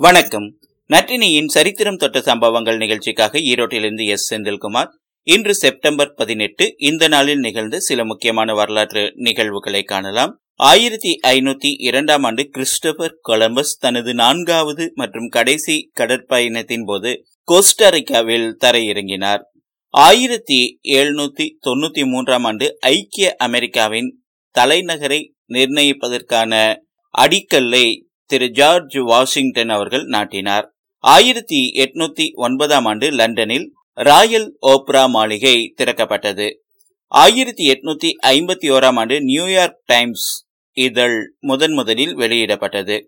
வணக்கம். நற்றினியின் சரித்திரம் தொட்ட சம்பவங்கள் நிகழ்ச்சிக்காக ஈரோட்டிலிருந்து எஸ். செந்தில்குமார். இன்று செப்டம்பர் பதினெட்டு இந்த நாளில் நிகழ்ந்த சில முக்கியமான வரலாற்று நிகழ்வுகளை காணலாம். ஆயிரத்தி ஐநூத்தி இரண்டாம் ஆண்டு கிறிஸ்டபர் கொலம்பஸ் தனது நான்காவது மற்றும் கடைசி கடற்பயணத்தின் போது கோஸ்டாரிக்காவில் தரையிறங்கினார். ஆயிரத்தி எழுநூத்தி தொண்ணூத்தி மூன்றாம் ஆண்டு ஐக்கிய அமெரிக்காவின் தலைநகரை நிர்ணயிப்பதற்கான அடிக்கல்லை திரு ஜார்ஜ் வாஷிங்டன் அவர்கள் நாட்டினார். ஆயிரத்தி எட்நூத்தி ஒன்பதாம் ஆண்டு லண்டனில் ராயல் ஓப்ரா மாளிகை திறக்கப்பட்டது. ஆயிரத்தி எட்நூத்தி ஐம்பத்தி ஓராம் ஆண்டு நியூயார்க் டைம்ஸ் இதழ் முதன் முதலில் வெளியிடப்பட்டது.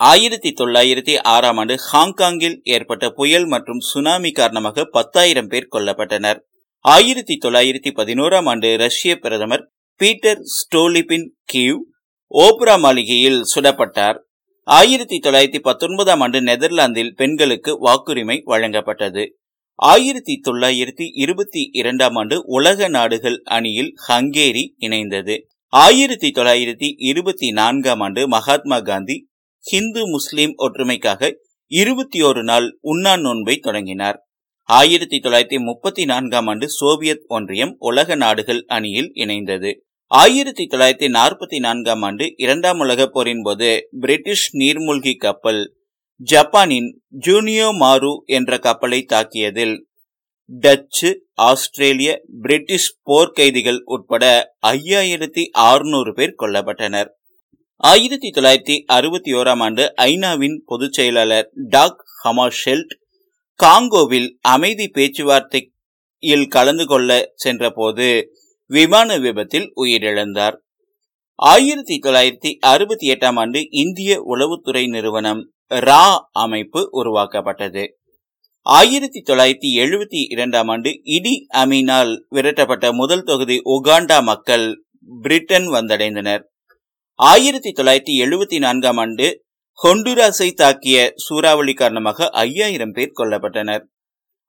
ஆயிரத்தி தொள்ளாயிரத்தி ஆறாம் ஆண்டு ஹாங்காங்கில் ஏற்பட்ட புயல் மற்றும் சுனாமி காரணமாக பத்தாயிரம் பேர் கொல்லப்பட்டனர். ஆயிரத்தி தொள்ளாயிரத்தி பதினோராம் ஆண்டு ரஷ்ய பிரதமர் பீட்டர் ஸ்டோலிபின் கியூ ஓப்ரா மாளிகையில் சுடப்பட்டார். ஆயிரத்தி தொள்ளாயிரத்தி பத்தொன்பதாம் ஆண்டு நெதர்லாந்தில் பெண்களுக்கு வாக்குரிமை வழங்கப்பட்டது. ஆயிரத்தி தொள்ளாயிரத்தி இருபத்தி இரண்டாம் ஆண்டு உலக நாடுகள் அணியில் ஹங்கேரி இணைந்தது. ஆயிரத்தி தொள்ளாயிரத்தி இருபத்தி நான்காம் ஆண்டு மகாத்மா காந்தி ஹிந்து முஸ்லிம் ஒற்றுமைக்காக இருபத்தி ஒரு நாள் உண்ணா நோன்பை தொடங்கினார். ஆயிரத்தி தொள்ளாயிரத்தி முப்பத்தி நான்காம் ஆண்டு சோவியத் ஒன்றியம் உலக நாடுகள் அணியில் இணைந்தது. ஆயிரத்தி தொள்ளாயிரத்தி நாற்பத்தி நான்காம் ஆண்டு இரண்டாம் உலக போரின் போது பிரிட்டிஷ் நீர்மூழ்கி கப்பல் ஜப்பானின் ஜூனியோ மாரு என்ற கப்பலை தாக்கியதில் டச்சு ஆஸ்திரேலிய பிரிட்டிஷ் போர்க்கைதிகள் உட்பட ஐயாயிரத்தி அறுநூறு பேர் கொல்லப்பட்டனர். ஆயிரத்தி தொள்ளாயிரத்தி அறுபத்தி ஓராம் ஆண்டு ஐநாவின் பொதுச் செயலாளர் டாக் ஹமாஷெல்ட் காங்கோவில் அமைதி பேச்சுவார்த்தையில் கலந்து கொள்ள சென்றபோது விமான விபத்தில் உயிரிழந்தார். ஆயிரத்தி தொள்ளாயிரத்தி அறுபத்தி எட்டாம் ஆண்டு இந்திய உளவுத்துறை நிறுவனம் ரா அமைப்பு உருவாக்கப்பட்டது. ஆயிரத்தி தொள்ளாயிரத்தி எழுபத்தி இரண்டாம் ஆண்டு இடி அமீனால் விரட்டப்பட்ட முதல் தொகுதி உகாண்டா மக்கள் பிரிட்டன் வந்தடைந்தனர். ஆயிரத்தி தொள்ளாயிரத்தி எழுபத்தி நான்காம் ஆண்டு ஹொண்டுராஸை தாக்கிய சூறாவளி காரணமாக ஐயாயிரம் பேர் கொல்லப்பட்டனர்.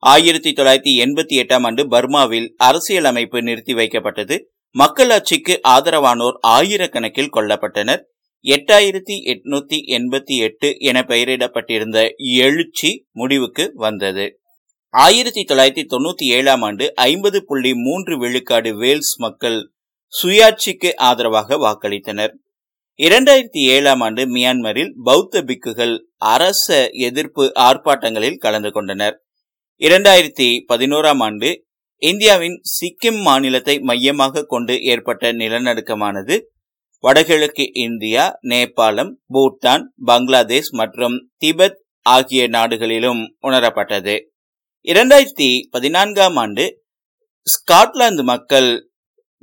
ஆயிரத்தி தொள்ளாயிரத்தி எண்பத்தி எட்டாம் ஆண்டு பர்மாவில் அரசியல் அமைப்பு நிறுத்தி வைக்கப்பட்டது. மக்களாட்சிக்கு ஆதரவானோர் ஆயிரக்கணக்கில் கொல்லப்பட்டனர். எட்டாயிரத்தி எட்நூத்தி எண்பத்தி எட்டு என பெயரிடப்பட்டிருந்த எழுச்சி முடிவுக்கு வந்தது. ஆயிரத்தி தொள்ளாயிரத்தி தொண்ணூத்தி ஏழாம் ஆண்டு ஐம்பது புள்ளி மூன்று விழுக்காடு வேல்ஸ் மக்கள் சுயாட்சிக்கு ஆதரவாக வாக்களித்தனர். இரண்டாயிரத்தி ஏழாம் ஆண்டு மியான்மரில் பௌத்த பிக்குகள் அரச எதிர்ப்பு ஆர்ப்பாட்டங்களில் கலந்து கொண்டனர். இரண்டாயிரத்தி பதினோராம் ஆண்டு இந்தியாவின் சிக்கிம் மாநிலத்தை மையமாக கொண்டு ஏற்பட்ட நிலநடுக்கமானது வடகிழக்கு இந்தியா நேபாளம் பூட்டான் பங்களாதேஷ் மற்றும் திபெத் ஆகிய நாடுகளிலும் உணரப்பட்டது. இரண்டாயிரத்தி பதினான்காம் ஆண்டு ஸ்காட்லாந்து மக்கள்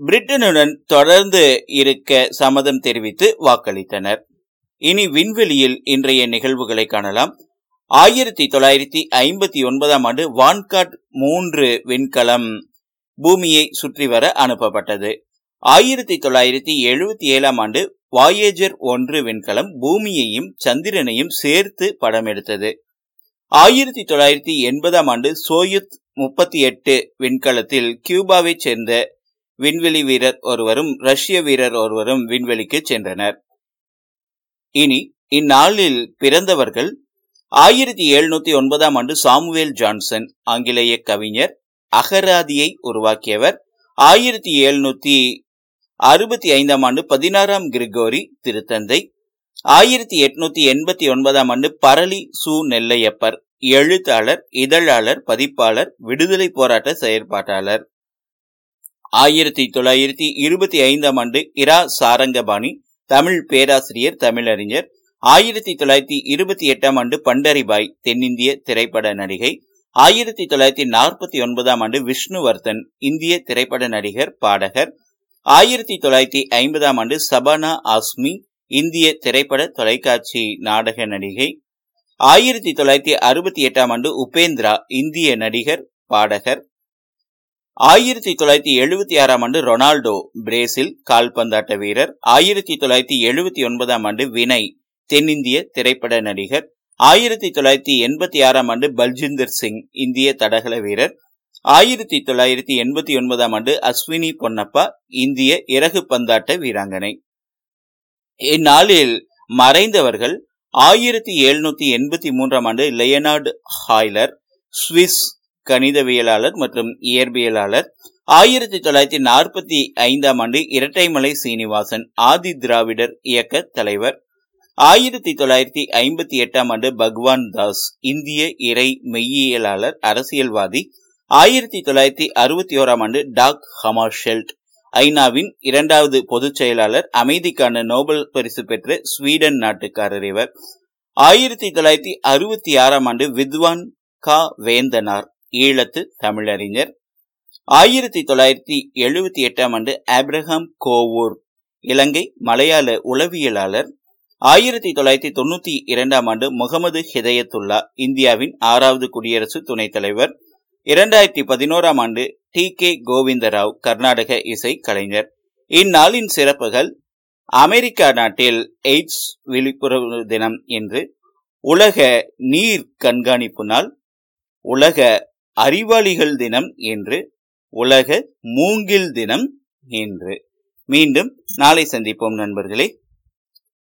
பிரிட்டனுடன் தொடர்ந்து இருக்க சம்மதம் தெரிவித்து வாக்களித்தனர். இனி விண்வெளியில் இன்றைய நிகழ்வுகளை காணலாம். ஆயிரத்தி தொள்ளாயிரத்தி ஐம்பத்தி ஒன்பதாம் ஆண்டு வான்காட் மூன்று விண்கலம் பூமியை சுற்றி வர அனுப்பப்பட்டது. ஆயிரத்தி தொள்ளாயிரத்தி எழுபத்தி ஏழாம் ஆண்டு வாயேஜர் ஒன்று விண்கலம் பூமியையும் சந்திரனையும் சேர்த்து படம் எடுத்தது ஆயிரத்தி தொள்ளாயிரத்தி எண்பதாம் ஆண்டு சோயுத் முப்பத்தி எட்டு விண்கலத்தில் கியூபாவைச் சேர்ந்த விண்வெளி வீரர் ஒருவரும் ரஷ்ய வீரர் ஒருவரும் விண்வெளிக்கு சென்றனர். இனி இந்நாளில் பிறந்தவர்கள் ஆயிரத்தி எழுநூத்தி ஒன்பதாம் ஆண்டு சாமுவேல் ஜான்சன் ஆங்கிலேய கவிஞர் அகராதியை உருவாக்கியவர். ஆயிரத்தி எழுநூத்தி அறுபத்தி ஐந்தாம் ஆண்டு பதினாறாம் கிரிகோரி திருத்தந்தை. ஆயிரத்தி எட்நூத்தி எண்பத்தி ஒன்பதாம் ஆண்டு பரளி சு நெல்லையப்பர் எழுத்தாளர் இதழாளர் பதிப்பாளர் விடுதலை போராட்ட செயற்பாட்டாளர். ஆயிரத்தி தொள்ளாயிரத்தி இருபத்தி ஐந்தாம் ஆண்டு இரா சாரங்கபாணி தமிழ் பேராசிரியர் தமிழறிஞர் ஆயிரத்தி தொள்ளாயிரத்தி இருபத்தி எட்டாம் ஆண்டு பண்டரிபாய் தென்னிந்திய திரைப்பட நடிகை ஆயிரத்தி தொள்ளாயிரத்தி நாற்பத்தி ஒன்பதாம் ஆண்டு விஷ்ணுவர்தன் இந்திய திரைப்பட நடிகர் பாடகர் ஆயிரத்தி தொள்ளாயிரத்தி ஐம்பதாம் ஆண்டு சபானா ஆஸ்மி இந்திய திரைப்பட தொலைக்காட்சி நாடக நடிகை ஆயிரத்தி தொள்ளாயிரத்தி அறுபத்தி எட்டாம் ஆண்டு உபேந்திரா இந்திய நடிகர் பாடகர் ஆயிரத்தி தொள்ளாயிரத்தி எழுபத்தி ஆறாம் ஆண்டு ரொனால்டோ பிரேசில் கால்பந்தாட்ட வீரர் ஆயிரத்தி தொள்ளாயிரத்தி எழுபத்தி ஒன்பதாம் ஆண்டு வினய் தென்னிந்திய திரைப்பட நடிகர். ஆயிரத்தி தொள்ளாயிரத்தி எண்பத்தி ஆறாம் ஆண்டு பல்ஜிந்தர் சிங் இந்திய தடகள வீரர். ஆயிரத்தி தொள்ளாயிரத்தி எண்பத்தி ஒன்பதாம் ஆண்டு அஸ்வினி பொன்னப்பா இந்திய இறகு பந்தாட்ட வீராங்கனை. இந்நாளில் மறைந்தவர்கள் ஆயிரத்தி எழுநூத்தி எண்பத்தி மூன்றாம் ஆண்டு லெயனார்டு ஹாய்லர் சுவிஸ் கணிதவியலாளர் மற்றும் இயற்பியலாளர். ஆயிரத்தி தொள்ளாயிரத்தி நாற்பத்தி ஐந்தாம் ஆண்டு இரட்டைமலை சீனிவாசன் ஆதி திராவிடர் இயக்க தலைவர். ஆயிரத்தி தொள்ளாயிரத்தி ஐம்பத்தி எட்டாம் ஆண்டு பகவான் தாஸ் இந்திய இறை மெய்யியலாளர் அரசியல்வாதி. ஆயிரத்தி தொள்ளாயிரத்தி அறுபத்தி ஓராம் ஆண்டு டாக் ஹமாஷெல்ட் ஐநாவின் இரண்டாவது பொதுச் செயலாளர் அமைதிக்கான நோபல் பரிசு பெற்ற ஸ்வீடன் நாட்டுக்காரர் இவர். ஆயிரத்தி தொள்ளாயிரத்தி அறுபத்தி ஆறாம் ஆண்டு வித்வான் கா. வேந்தனார் ஈழத்து தமிழறிஞர். ஆயிரத்தி தொள்ளாயிரத்தி எழுபத்தி எட்டாம் ஆண்டு ஆப்ரஹாம் கோவூர் இலங்கை மலையாள உளவியலாளர். ஆயிரத்தி தொள்ளாயிரத்தி தொண்ணூத்தி இரண்டாம் ஆண்டு முகமது ஹிதயத்துல்லா இந்தியாவின் ஆறாவது குடியரசு துணைத் தலைவர். இரண்டாயிரத்தி பதினோராம் ஆண்டு டி. கே. கோவிந்தராவ் கர்நாடக இசை கலைஞர். இந்நாளின் சிறப்புகள் அமெரிக்கா நாட்டில் எய்ட்ஸ் விழிப்புணர்வு தினம் என்று உலக நீர் கண்காணிப்பு நாள் உலக அறிவாளிகள் தினம் என்று உலக மூங்கில் தினம் என்று. மீண்டும் நாளை சந்திப்போம் நண்பர்களே.